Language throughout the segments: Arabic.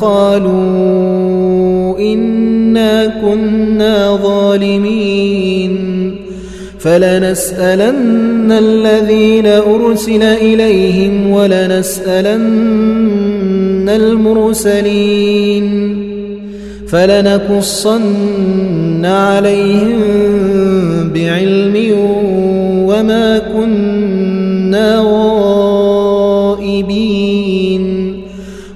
قالوا إنا كنا ظالمين فلنسألن الذين أرسل إليهم ولنسألن المرسلين فلنقصن عليهم بعلم وما كنا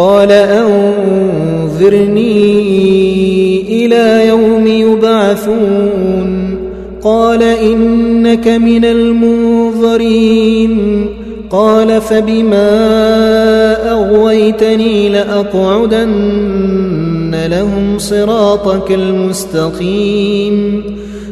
قال أنظرني إلى يوم يبعثون. قال إنك من المنظرين. قال فبما أغويتني لأقعدن لهم صراطك المستقيم.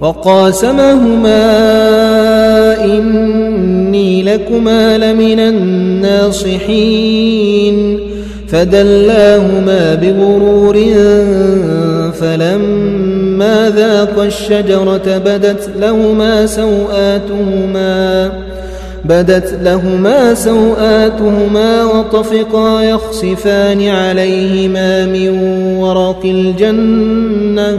وقاسمهما إني لكما لمن الناصحين. فدلاهما بغرور فلما ذاقا الشجرة بدت لهما سوآتهما بدت لهما سوآتهما وطفقا يخصفان عليهما من ورق الجنة.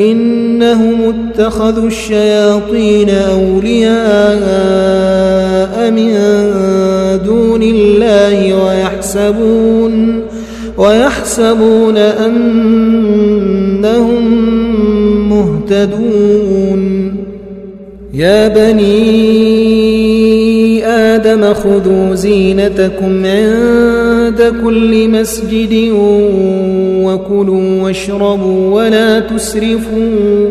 إنهم اتخذوا الشياطين أولياء من دون الله ويحسبون ويحسبون أنهم مهتدون. يا بني آدم خذوا زينتكم عند كل مسجد وكلوا واشربوا ولا تسرفوا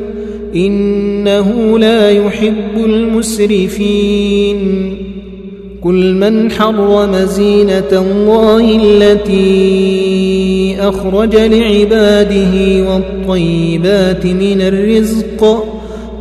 إنه لا يحب المسرفين. قل من حرم زينة الله التي أخرج لعباده والطيبات من الرزق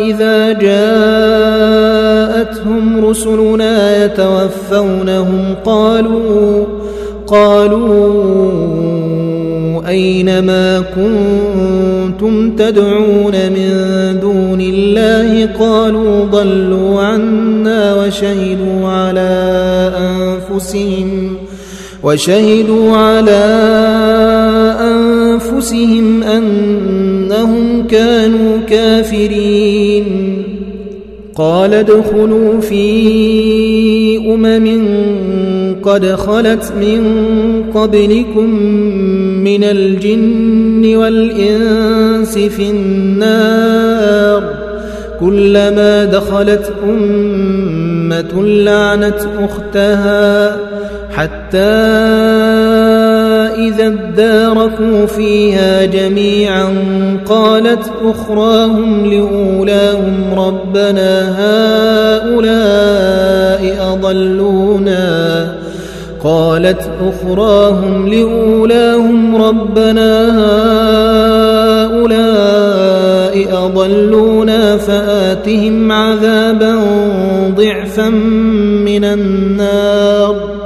إذا جاءتهم رسلنا يتوفونهم قالوا قالوا أين ما كنتم تدعون من دون الله؟ قالوا ضلوا عنا وشهدوا على أنفسهم وشهدوا على أنفسهم أنهم كانوا كافرين. قال ادخلوا في أمم قد خلت من قبلكم من الجن والإنس في النار. كلما دخلت أمة لعنت أختها حتى إذا اداركوا فيها جميعا قالت أخراهم لأولاهم ربنا هؤلاء أضلونا. قالت أخراهم لأولاهم ربنا هؤلاء أضلونا فآتهم عذابا ضعفا من النار.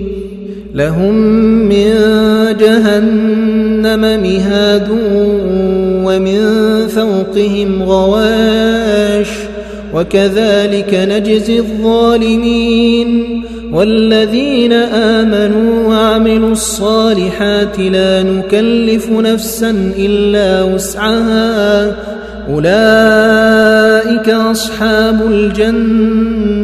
لهم من جهنم مهاد ومن فوقهم غواش وكذلك نجزي الظالمين والذين آمنوا وعملوا الصالحات لا نكلف نفسا إلا وسعها أولئك أصحاب الجنة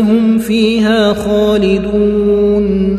هم فيها خالدون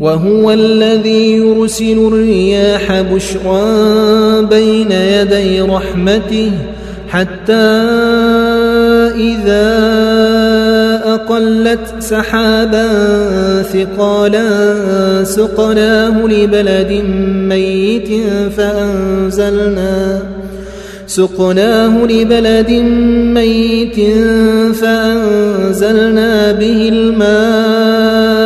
وهو الذي يرسل الرياح بشرا بين يدي رحمته حتى إذا أقلت سحابا ثقالا سقناه لبلد ميت فأنزلنا سقناه لبلد ميت فأنزلنا به الماء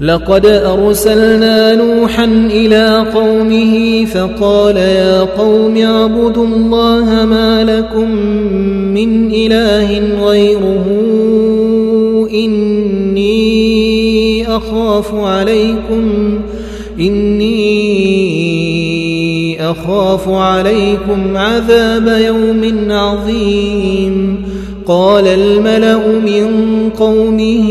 لقد أرسلنا نوحا إلى قومه فقال يا قوم اعبدوا الله ما لكم من إله غيره إني أخاف عليكم إني أخاف عليكم عذاب يوم عظيم قال الملأ من قومه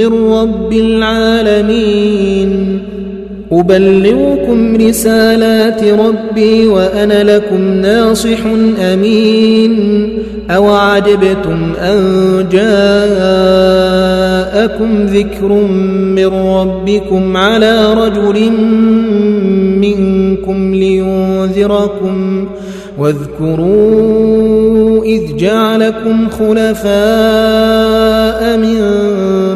من رب العالمين. أبلغكم رسالات ربي وأنا لكم ناصح أمين. أوعجبتم أن جاءكم ذكر من ربكم على رجل منكم لينذركم واذكروا إذ جعلكم خلفاء من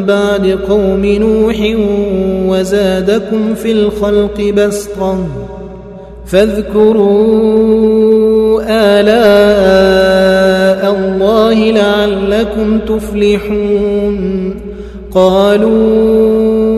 بعد قوم نوح وزادكم في الخلق بسطا فاذكروا آلاء الله لعلكم تفلحون قالوا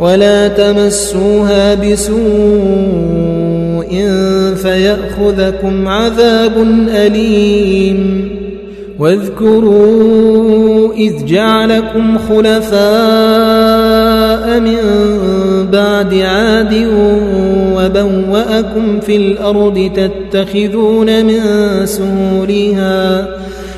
ولا تمسوها بسوء فيأخذكم عذاب أليم. واذكروا إذ جعلكم خلفاء من بعد عاد وبوأكم في الأرض تتخذون من سهولها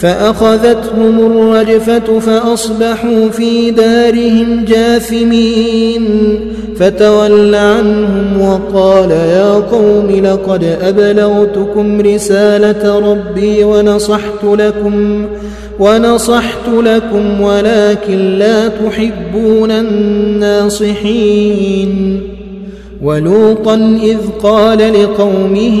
فأخذتهم الرجفة فأصبحوا في دارهم جاثمين. فتول عنهم وقال يا قوم لقد أبلغتكم رسالة ربي ونصحت لكم ونصحت لكم ولكن لا تحبون الناصحين. ولوطا إذ قال لقومه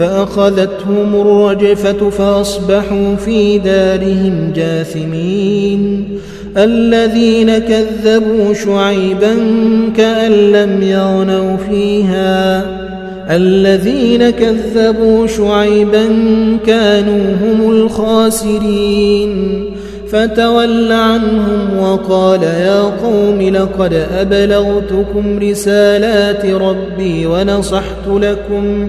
فأخذتهم الرجفة فأصبحوا في دارهم جاثمين. الذين كذبوا شعيبا كأن لم يغنوا فيها. الذين كذبوا شعيبا كانوا هم الخاسرين. فتول عنهم وقال يا قوم لقد أبلغتكم رسالات ربي ونصحت لكم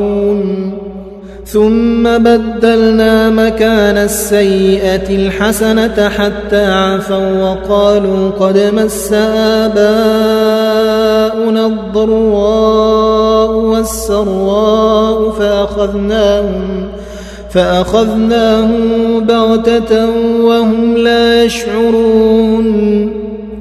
ثم بدلنا مكان السيئة الحسنة حتى عفوا وقالوا قد مس آباؤنا الضراء والسراء فأخذناهم فأخذناهم بغتة وهم لا يشعرون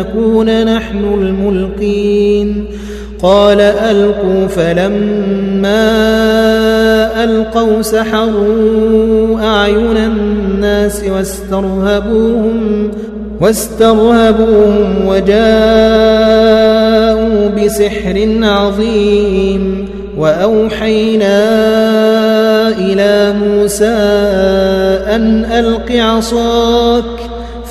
نكون نحن الملقين. قال ألقوا فلما ألقوا سحروا أعين الناس واسترهبوهم واسترهبوهم وجاءوا بسحر عظيم. وأوحينا إلى موسى أن ألق عصاك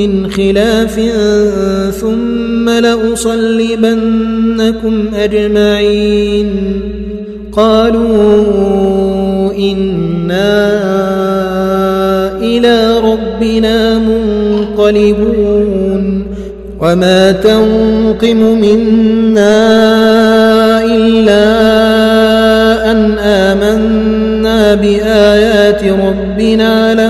من خلاف ثم لأصلبنكم أجمعين. قالوا إنا إلى ربنا منقلبون. وما تنقم منا إلا أن آمنا بآيات ربنا لما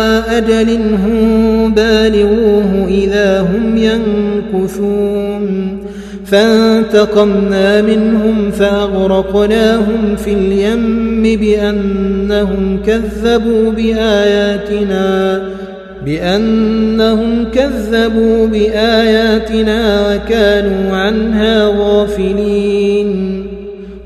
أجل هم بالغوه إذا هم ينكثون. فانتقمنا منهم فأغرقناهم في اليم بأنهم كذبوا بآياتنا بأنهم كذبوا بآياتنا وكانوا عنها غافلين.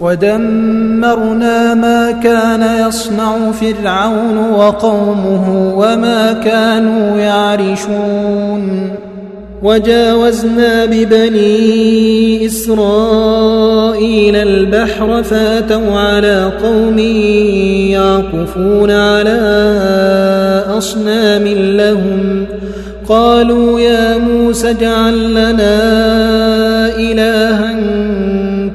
ودمرنا ما كان يصنع فرعون وقومه وما كانوا يعرشون. وجاوزنا ببني إسرائيل البحر فاتوا على قوم يعقفون على أصنام لهم. قالوا يا موسى اجعل لنا إلها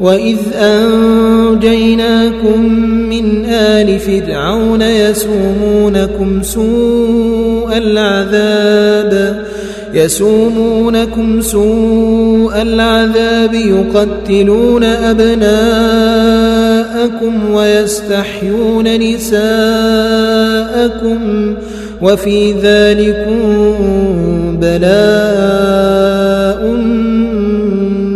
وإذ أنجيناكم من آل فرعون يسومونكم سوء العذاب يسومونكم سوء العذاب يقتلون أبناءكم ويستحيون نساءكم وفي ذلكم بلاء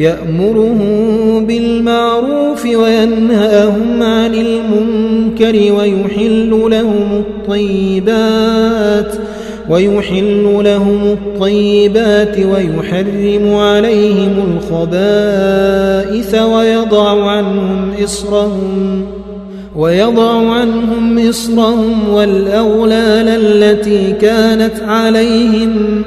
يأمرهم بالمعروف وينهاهم عن المنكر ويحل لهم الطيبات ويحل لهم الطيبات ويحرم عليهم الخبائث ويضع عنهم إصرهم ويضع عنهم إصرهم والأغلال التي كانت عليهم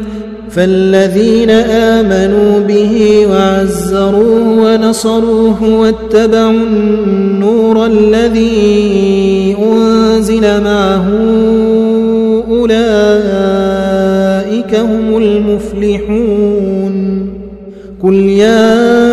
فالذين آمنوا به وعزروه ونصروه واتبعوا النور الذي أنزل معه أولئك هم المفلحون. قل يا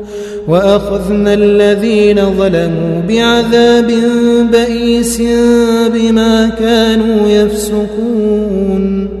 وأخذنا الذين ظلموا بعذاب بئيس بما كانوا يفسقون.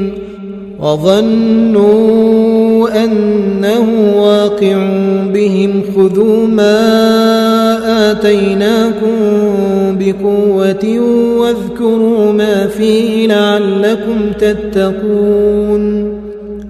وظنوا أنه واقع بهم خذوا ما آتيناكم بقوة واذكروا ما فيه لعلكم تتقون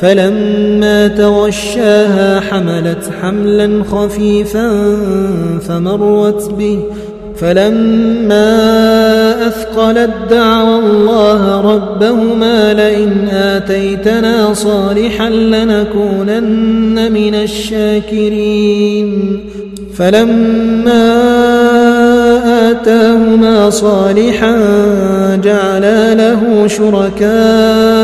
فلما تغشاها حملت حملا خفيفا فمرت به. فلما أثقلت دعوى الله ربهما لئن آتيتنا صالحا لنكونن من الشاكرين. فلما آتاهما صالحا جعلا له شركاء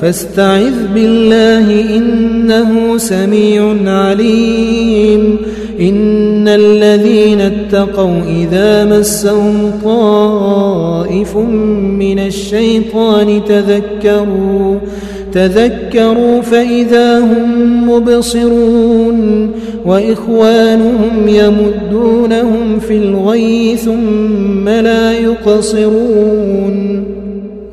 فاستعذ بالله إنه سميع عليم. إن الذين اتقوا إذا مسهم طائف من الشيطان تذكروا تذكروا فإذا هم مبصرون. وإخوانهم يمدونهم في الغي ثم لا يقصرون.